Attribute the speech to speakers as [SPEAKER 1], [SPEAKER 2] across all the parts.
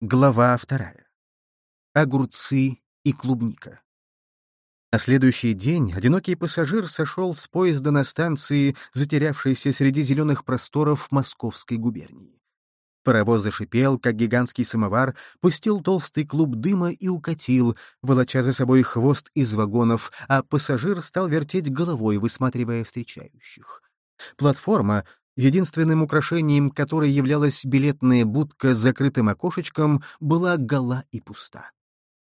[SPEAKER 1] Глава вторая. Огурцы и клубника. На следующий день одинокий пассажир сошел с поезда на станции, затерявшейся среди зеленых просторов Московской губернии. Паровоз зашипел, как гигантский самовар, пустил толстый клуб дыма и укатил, волоча за собой хвост из вагонов, а пассажир стал вертеть головой, высматривая встречающих. Платформа, единственным украшением которой являлась билетная будка с закрытым окошечком, была гола и пуста.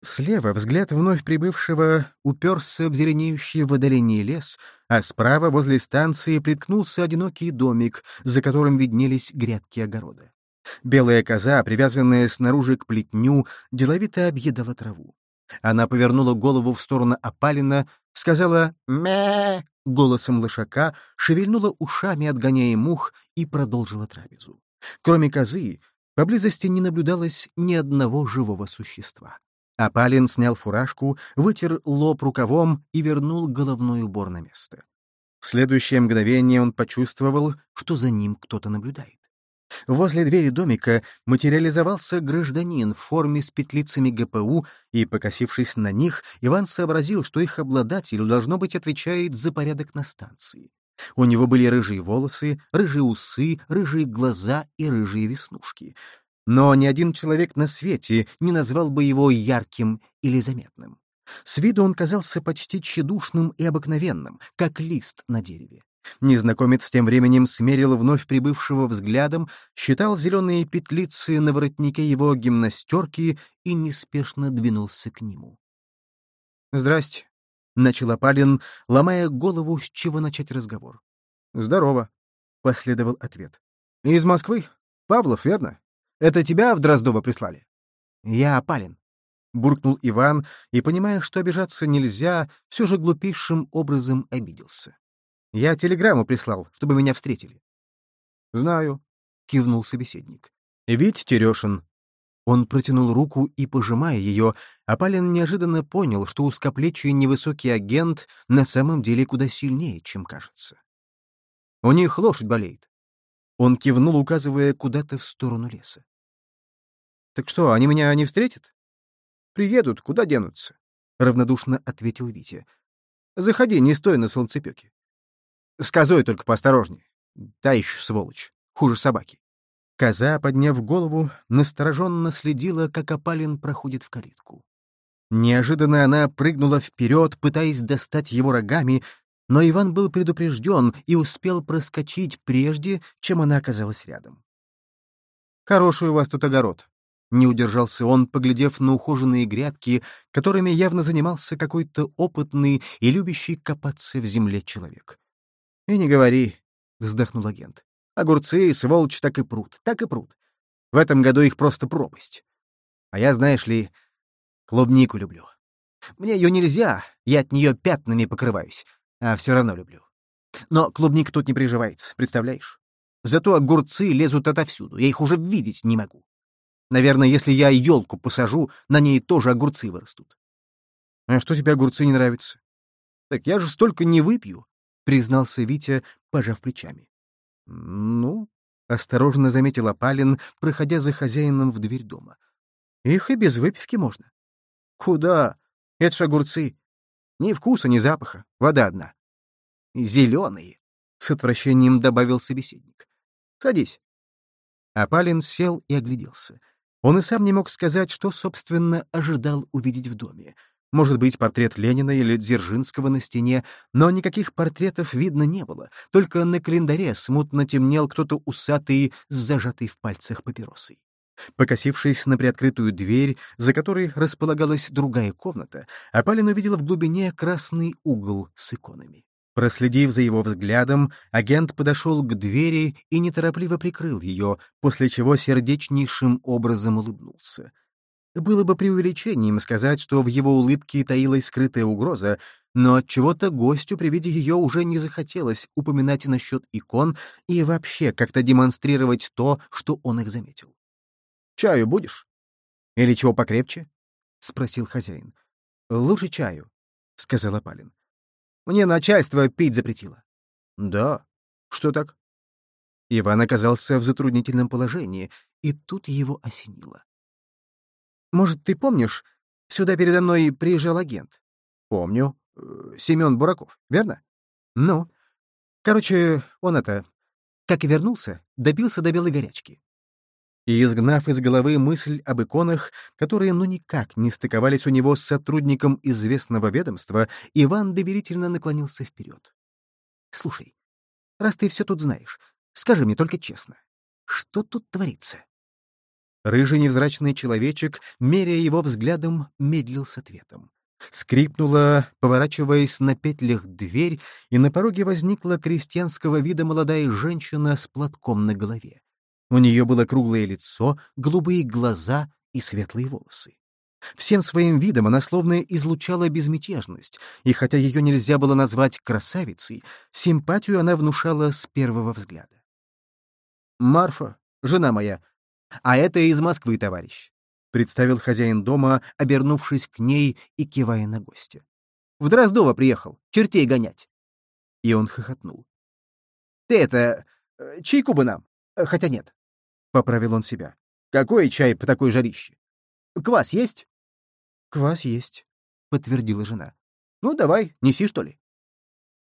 [SPEAKER 1] Слева взгляд вновь прибывшего уперся в зеленеющий в отдалении лес, а справа возле станции приткнулся одинокий домик, за которым виднелись грядки огорода. Белая коза, привязанная снаружи к плетню, деловито объедала траву. Она повернула голову в сторону опалина, сказала «мэ» голосом лошака, шевельнула ушами, отгоняя мух, и продолжила трапезу. Кроме козы, поблизости не наблюдалось ни одного живого существа. Апалин снял фуражку, вытер лоб рукавом и вернул головной убор на место. В следующее мгновение он почувствовал, что за ним кто-то наблюдает. Возле двери домика материализовался гражданин в форме с петлицами ГПУ, и, покосившись на них, Иван сообразил, что их обладатель, должно быть, отвечает за порядок на станции. У него были рыжие волосы, рыжие усы, рыжие глаза и рыжие веснушки. Но ни один человек на свете не назвал бы его ярким или заметным. С виду он казался почти тщедушным и обыкновенным, как лист на дереве. Незнакомец тем временем смерил вновь прибывшего взглядом, считал зеленые петлицы на воротнике его гимнастерки и неспешно двинулся к нему. «Здрасте», — начал Апалин, ломая голову, с чего начать разговор. «Здорово», — последовал ответ. «Из Москвы? Павлов, верно? Это тебя в Дроздово прислали?» «Я Апалин», — буркнул Иван, и, понимая, что обижаться нельзя, все же глупейшим образом обиделся. Я телеграмму прислал, чтобы меня встретили. — Знаю, — кивнул собеседник. — Ведь Терешин. Он протянул руку и, пожимая ее, Апалин неожиданно понял, что узкоплечий невысокий агент на самом деле куда сильнее, чем кажется. У них лошадь болеет. Он кивнул, указывая куда-то в сторону леса. — Так что, они меня не встретят? — Приедут, куда денутся? — равнодушно ответил Витя. — Заходи, не стой на солнцепеке. С только поосторожнее. Та еще сволочь. Хуже собаки. Коза, подняв голову, настороженно следила, как опалин проходит в калитку. Неожиданно она прыгнула вперед, пытаясь достать его рогами, но Иван был предупрежден и успел проскочить прежде, чем она оказалась рядом. «Хороший у вас тут огород», — не удержался он, поглядев на ухоженные грядки, которыми явно занимался какой-то опытный и любящий копаться в земле человек. «И не говори», — вздохнул агент. «Огурцы, сволочь, так и прут, так и прут. В этом году их просто пропасть. А я, знаешь ли, клубнику люблю. Мне ее нельзя, я от нее пятнами покрываюсь, а все равно люблю. Но клубник тут не приживается, представляешь? Зато огурцы лезут отовсюду, я их уже видеть не могу. Наверное, если я елку посажу, на ней тоже огурцы вырастут. А что тебе огурцы не нравятся? Так я же столько не выпью, — признался Витя, пожав плечами. «Ну?» — осторожно заметил Апалин, проходя за хозяином в дверь дома. «Их и без выпивки можно». «Куда? Это ж огурцы. Ни вкуса, ни запаха. Вода одна». «Зеленые», — с отвращением добавил собеседник. «Садись». Апалин сел и огляделся. Он и сам не мог сказать, что, собственно, ожидал увидеть в доме — может быть, портрет Ленина или Дзержинского на стене, но никаких портретов видно не было, только на календаре смутно темнел кто-то усатый с зажатой в пальцах папиросой. Покосившись на приоткрытую дверь, за которой располагалась другая комната, Апалин увидел в глубине красный угол с иконами. Проследив за его взглядом, агент подошел к двери и неторопливо прикрыл ее, после чего сердечнейшим образом улыбнулся. Было бы преувеличением сказать, что в его улыбке таилась скрытая угроза, но от чего то гостю при виде ее уже не захотелось упоминать насчет икон и вообще как-то демонстрировать то, что он их заметил. «Чаю будешь? Или чего покрепче?» — спросил хозяин. «Лучше чаю», — сказал Апалин. «Мне начальство пить запретило». «Да? Что так?» Иван оказался в затруднительном положении, и тут его осенило. Может, ты помнишь, сюда передо мной приезжал агент? Помню. Э, Семен Бураков, верно? Ну, короче, он это... Как и вернулся, добился до белой горячки. И, изгнав из головы мысль об иконах, которые ну никак не стыковались у него с сотрудником известного ведомства, Иван доверительно наклонился вперед. «Слушай, раз ты все тут знаешь, скажи мне только честно, что тут творится?» Рыжий невзрачный человечек, меряя его взглядом, медлил с ответом. Скрипнула, поворачиваясь на петлях дверь, и на пороге возникла крестьянского вида молодая женщина с платком на голове. У нее было круглое лицо, голубые глаза и светлые волосы. Всем своим видом она словно излучала безмятежность, и хотя ее нельзя было назвать красавицей, симпатию она внушала с первого взгляда. «Марфа, жена моя, а это из Москвы, товарищ», — представил хозяин дома, обернувшись к ней и кивая на гостя. «В Дроздово приехал, чертей гонять». И он хохотнул. «Ты это, э, чайку бы нам? Хотя нет, — поправил он себя. «Какой чай по такой жарище? Квас есть?» «Квас есть», — подтвердила жена. «Ну, давай, неси, что ли».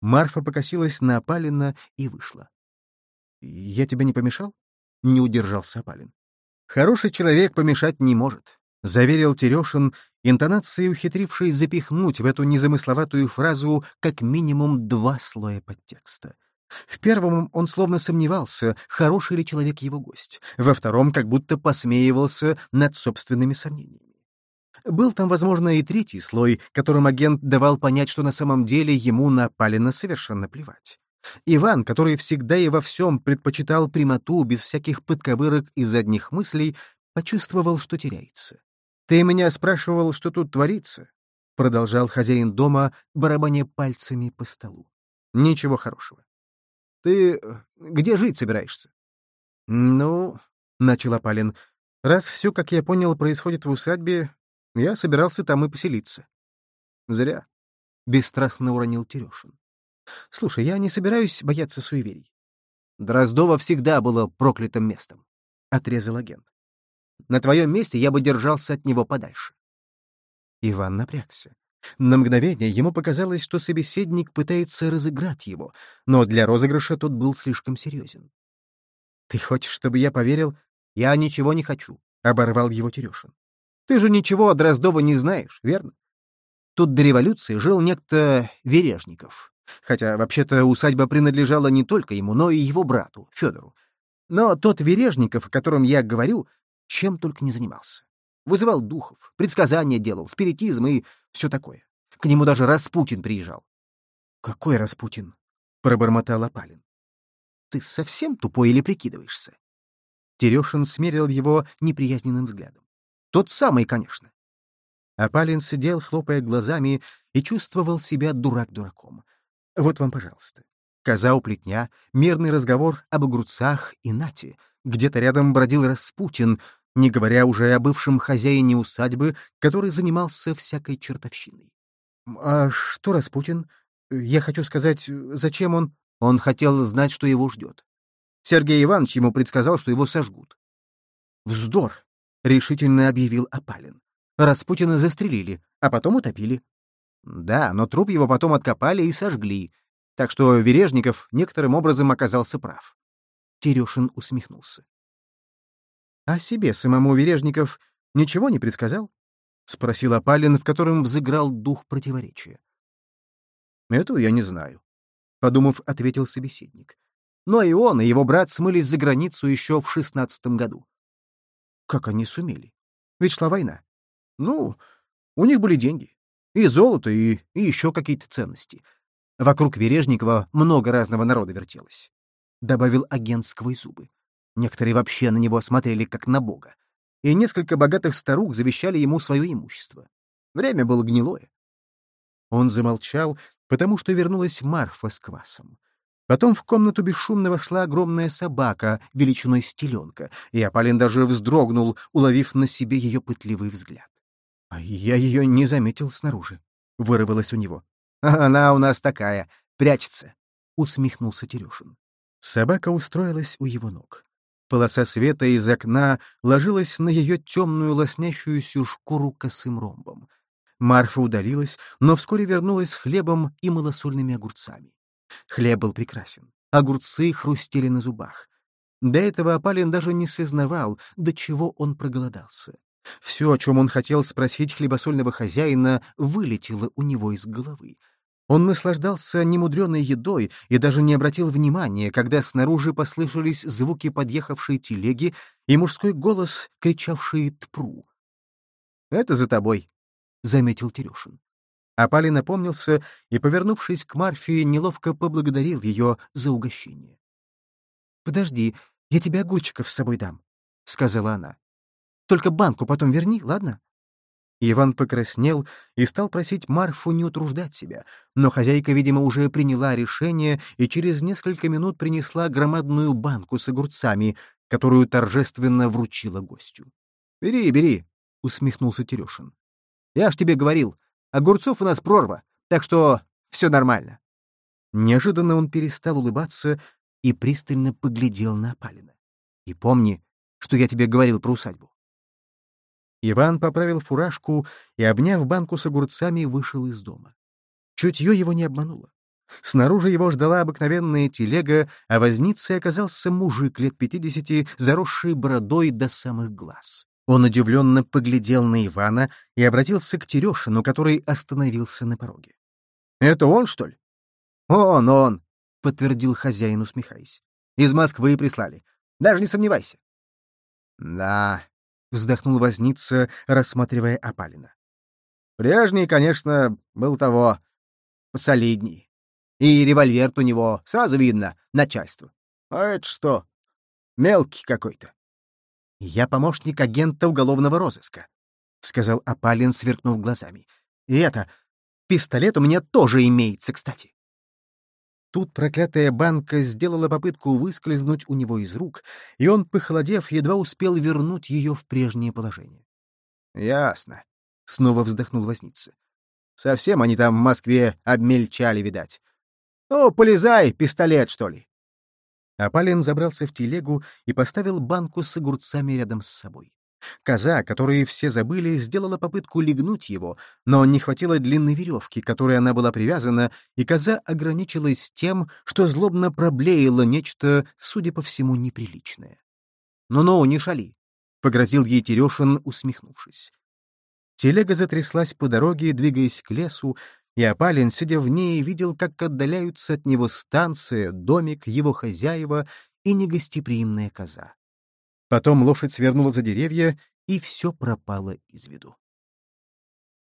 [SPEAKER 1] Марфа покосилась на Апалина и вышла. «Я тебе не помешал?» — не удержался Апалин. «Хороший человек помешать не может», — заверил Терешин, интонацией ухитрившись запихнуть в эту незамысловатую фразу как минимум два слоя подтекста. В первом он словно сомневался, хороший ли человек его гость. Во втором как будто посмеивался над собственными сомнениями. Был там, возможно, и третий слой, которым агент давал понять, что на самом деле ему на Палина совершенно плевать. Иван, который всегда и во всем предпочитал прямоту без всяких подковырок и задних мыслей, почувствовал, что теряется. «Ты меня спрашивал, что тут творится?» — продолжал хозяин дома, барабаня пальцами по столу. «Ничего хорошего. Ты э, где жить собираешься? — Ну, — начал Апалин, — раз все, как я понял, происходит в усадьбе, я собирался там и поселиться. — Зря. — бесстрастно уронил Терешин. — Слушай, я не собираюсь бояться суеверий. Дроздово всегда было проклятым местом, — отрезал агент. На твоем месте я бы держался от него подальше. Иван напрягся. На мгновение ему показалось, что собеседник пытается разыграть его, но для розыгрыша тот был слишком серьезен. «Ты хочешь, чтобы я поверил?» «Я ничего не хочу», — оборвал его Терешин. «Ты же ничего о Дроздово не знаешь, верно? Тут до революции жил некто Вережников. Хотя, вообще-то, усадьба принадлежала не только ему, но и его брату, Федору. Но тот Вережников, о котором я говорю, чем только не занимался. Вызывал духов, предсказания делал, спиритизм и все такое. К нему даже Распутин приезжал. — Какой Распутин? — пробормотал Апалин. — Ты совсем тупой или прикидываешься? Терешин смерил его неприязненным взглядом. — Тот самый, конечно. Апалин сидел, хлопая глазами, и чувствовал себя дурак дураком. Вот вам, пожалуйста. Коза у плетня, мирный разговор об огурцах и нате. Где-то рядом бродил Распутин, не говоря уже о бывшем хозяине усадьбы, который занимался всякой чертовщиной. «А что Распутин? Я хочу сказать, зачем он...» Он хотел знать, что его ждет. Сергей Иванович ему предсказал, что его сожгут. «Вздор!» — решительно объявил Апалин. Распутина застрелили, а потом утопили. Да, но труп его потом откопали и сожгли, так что Вережников некоторым образом оказался прав. Терешин усмехнулся. А себе самому Вережников ничего не предсказал? — спросил Апалин, в котором взыграл дух противоречия. — Этого я не знаю, — подумав, ответил собеседник. Но и он, и его брат смылись за границу еще в шестнадцатом году. Как они сумели? Ведь шла война. Ну, у них были деньги. И золото, и, и еще какие-то ценности. Вокруг Вережникова много разного народа вертелось. Добавил агент сквозь зубы. Некоторые вообще на него смотрели как на бога. И несколько богатых старух завещали ему свое имущество. Время было гнилое. Он замолчал, потому что вернулась Марфа с квасом. Потом в комнату бесшумно вошла огромная собака, величиной стеленка, и Апалин даже вздрогнул, уловив на себе ее пытливый взгляд. «А я ее не заметил снаружи», — вырвалось у него. «Она у нас такая, прячется», — усмехнулся Терешин. Собака устроилась у его ног. Полоса света из окна ложилась на ее темную лоснящуюся шкуру косым ромбом. Марфа удалилась, но вскоре вернулась с хлебом и малосольными огурцами. Хлеб был прекрасен, огурцы хрустели на зубах. До этого Апалин даже не сознавал, до чего он проголодался. Все, о чем он хотел спросить хлебосольного хозяина, вылетело у него из головы. Он наслаждался немудреной едой и даже не обратил внимания, когда снаружи послышались звуки подъехавшей телеги и мужской голос, кричавший «Тпру». «Это за тобой», — заметил Терешин. Апалин напомнился и, повернувшись к Марфе, неловко поблагодарил ее за угощение. «Подожди, я тебе огурчиков с собой дам», — сказала она. «Только банку потом верни, ладно?» Иван покраснел и стал просить Марфу не утруждать себя, но хозяйка, видимо, уже приняла решение и через несколько минут принесла громадную банку с огурцами, которую торжественно вручила гостю. «Бери, бери», — усмехнулся Терешин. «Я ж тебе говорил, огурцов у нас прорва, так что все нормально». Неожиданно он перестал улыбаться и пристально поглядел на Апалина. «И помни, что я тебе говорил про усадьбу». Иван поправил фуражку и, обняв банку с огурцами, вышел из дома. Чутье его не обмануло. Снаружи его ждала обыкновенная телега, а возницей оказался мужик лет пятидесяти, заросший бородой до самых глаз. Он удивленно поглядел на Ивана и обратился к Терешину, который остановился на пороге. «Это он, что ли?» «Он, он!» — подтвердил хозяин, усмехаясь. «Из Москвы прислали. Даже не сомневайся». «Да», — вздохнул возница, рассматривая опалина. «Прежний, конечно, был того солидней. И револьвер у него, сразу видно, начальство. А это что? Мелкий какой-то». «Я помощник агента уголовного розыска», — сказал Апалин, сверкнув глазами. «И это, пистолет у меня тоже имеется, кстати». Тут проклятая банка сделала попытку выскользнуть у него из рук, и он, похолодев, едва успел вернуть ее в прежнее положение. «Ясно», — снова вздохнул возница. «Совсем они там в Москве обмельчали, видать. Ну, полезай, пистолет, что ли». Апалин забрался в телегу и поставил банку с огурцами рядом с собой. Коза, которую все забыли, сделала попытку легнуть его, но не хватило длинной веревки, которой она была привязана, и коза ограничилась тем, что злобно проблеяло нечто, судя по всему, неприличное. «Ну-ну, не шали», — погрозил ей Терешин, усмехнувшись. Телега затряслась по дороге, двигаясь к лесу, и Апалин, сидя в ней, видел, как отдаляются от него станция, домик, его хозяева и негостеприимная коза. Потом лошадь свернула за деревья, и все пропало из виду.